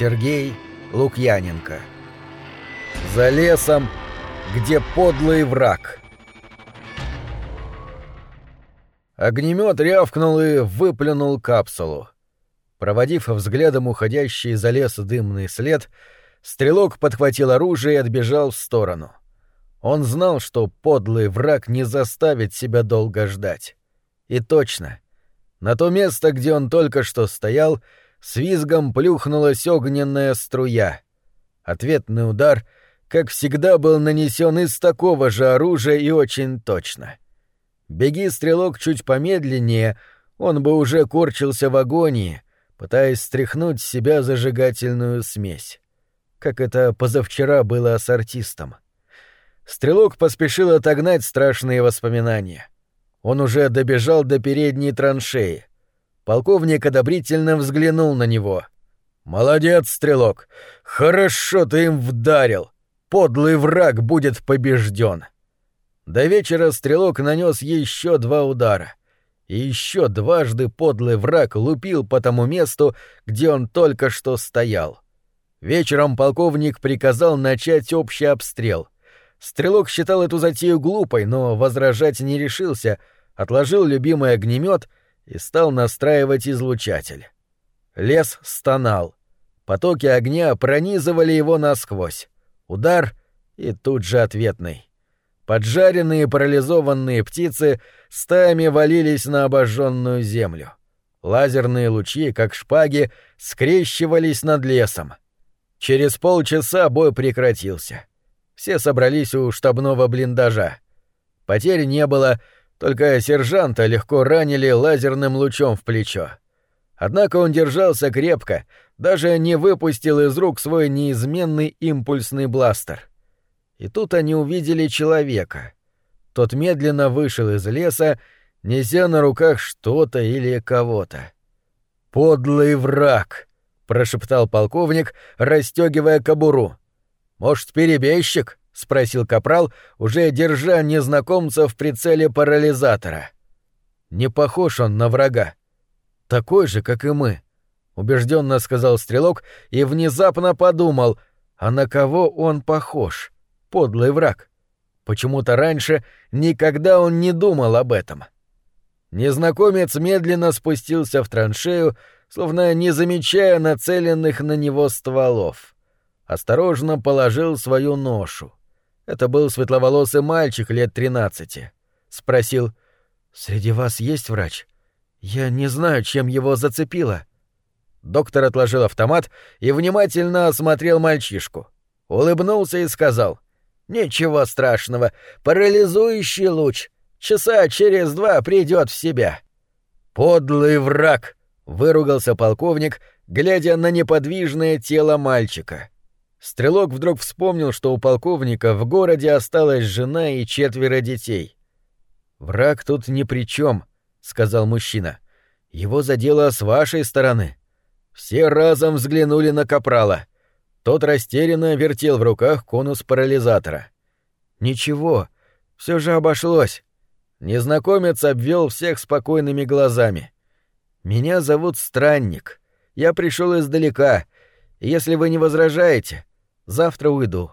Сергей Лукьяненко. За лесом, где подлый враг. Огнемет рявкнул и выплюнул капсулу. Проводив взглядом уходящий за лес дымный след, стрелок подхватил оружие и отбежал в сторону. Он знал, что подлый враг не заставит себя долго ждать. И точно. На то место, где он только что стоял, с визгом плюхнулась огненная струя. Ответный удар, как всегда, был нанесен из такого же оружия и очень точно. Беги, стрелок, чуть помедленнее, он бы уже корчился в агонии, пытаясь стряхнуть с себя зажигательную смесь. Как это позавчера было с артистом. Стрелок поспешил отогнать страшные воспоминания. Он уже добежал до передней траншеи. Полковник одобрительно взглянул на него. «Молодец, стрелок! Хорошо ты им вдарил! Подлый враг будет побежден!» До вечера стрелок нанес еще два удара. И еще дважды подлый враг лупил по тому месту, где он только что стоял. Вечером полковник приказал начать общий обстрел — Стрелок считал эту затею глупой, но возражать не решился, отложил любимый огнемет и стал настраивать излучатель. Лес стонал. Потоки огня пронизывали его насквозь. Удар и тут же ответный. Поджаренные парализованные птицы стаями валились на обожженную землю. Лазерные лучи, как шпаги, скрещивались над лесом. Через полчаса бой прекратился. Все собрались у штабного блиндажа. Потерь не было, только сержанта легко ранили лазерным лучом в плечо. Однако он держался крепко, даже не выпустил из рук свой неизменный импульсный бластер. И тут они увидели человека. Тот медленно вышел из леса, неся на руках что-то или кого-то. «Подлый враг!» — прошептал полковник, расстегивая кобуру. «Может, перебежчик?» — спросил капрал, уже держа незнакомца в прицеле парализатора. «Не похож он на врага. Такой же, как и мы», — убежденно сказал стрелок и внезапно подумал, а на кого он похож? Подлый враг. Почему-то раньше никогда он не думал об этом. Незнакомец медленно спустился в траншею, словно не замечая нацеленных на него стволов осторожно положил свою ношу. Это был светловолосый мальчик лет тринадцати. Спросил, «Среди вас есть врач? Я не знаю, чем его зацепило». Доктор отложил автомат и внимательно осмотрел мальчишку. Улыбнулся и сказал, «Ничего страшного, парализующий луч. Часа через два придет в себя». «Подлый враг!» — выругался полковник, глядя на неподвижное тело мальчика. Стрелок вдруг вспомнил, что у полковника в городе осталась жена и четверо детей. «Враг тут ни при чем, сказал мужчина. «Его задело с вашей стороны». Все разом взглянули на Капрала. Тот растерянно вертел в руках конус парализатора. «Ничего, все же обошлось». Незнакомец обвел всех спокойными глазами. «Меня зовут Странник. Я пришел издалека. Если вы не возражаете, Завтра уйду».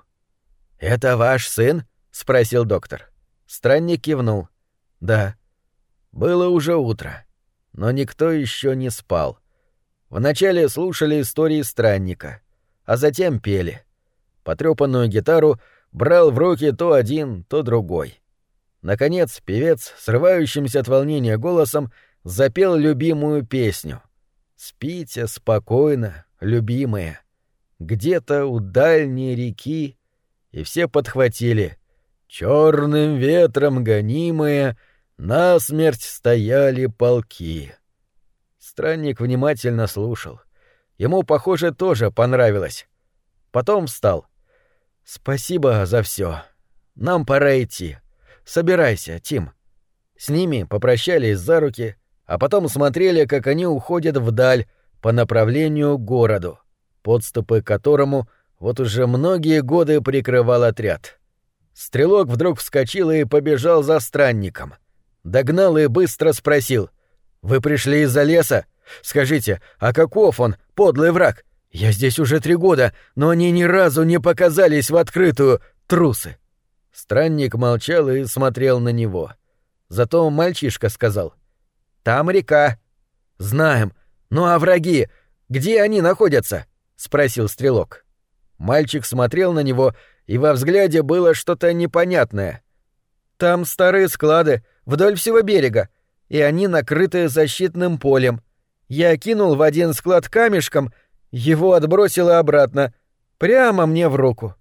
«Это ваш сын?» — спросил доктор. Странник кивнул. «Да». Было уже утро, но никто еще не спал. Вначале слушали истории странника, а затем пели. Потрепанную гитару брал в руки то один, то другой. Наконец певец, срывающимся от волнения голосом, запел любимую песню. «Спите спокойно, любимые» где-то у дальней реки, и все подхватили. Черным ветром гонимые насмерть стояли полки. Странник внимательно слушал. Ему, похоже, тоже понравилось. Потом встал. «Спасибо за все. Нам пора идти. Собирайся, Тим». С ними попрощались за руки, а потом смотрели, как они уходят вдаль по направлению к городу подступы к которому вот уже многие годы прикрывал отряд. Стрелок вдруг вскочил и побежал за странником. Догнал и быстро спросил. «Вы пришли из-за леса? Скажите, а каков он, подлый враг? Я здесь уже три года, но они ни разу не показались в открытую, трусы. Странник молчал и смотрел на него. Зато мальчишка сказал. «Там река». «Знаем. Ну а враги? Где они находятся?» — спросил стрелок. Мальчик смотрел на него, и во взгляде было что-то непонятное. «Там старые склады, вдоль всего берега, и они накрыты защитным полем. Я кинул в один склад камешком, его отбросило обратно, прямо мне в руку.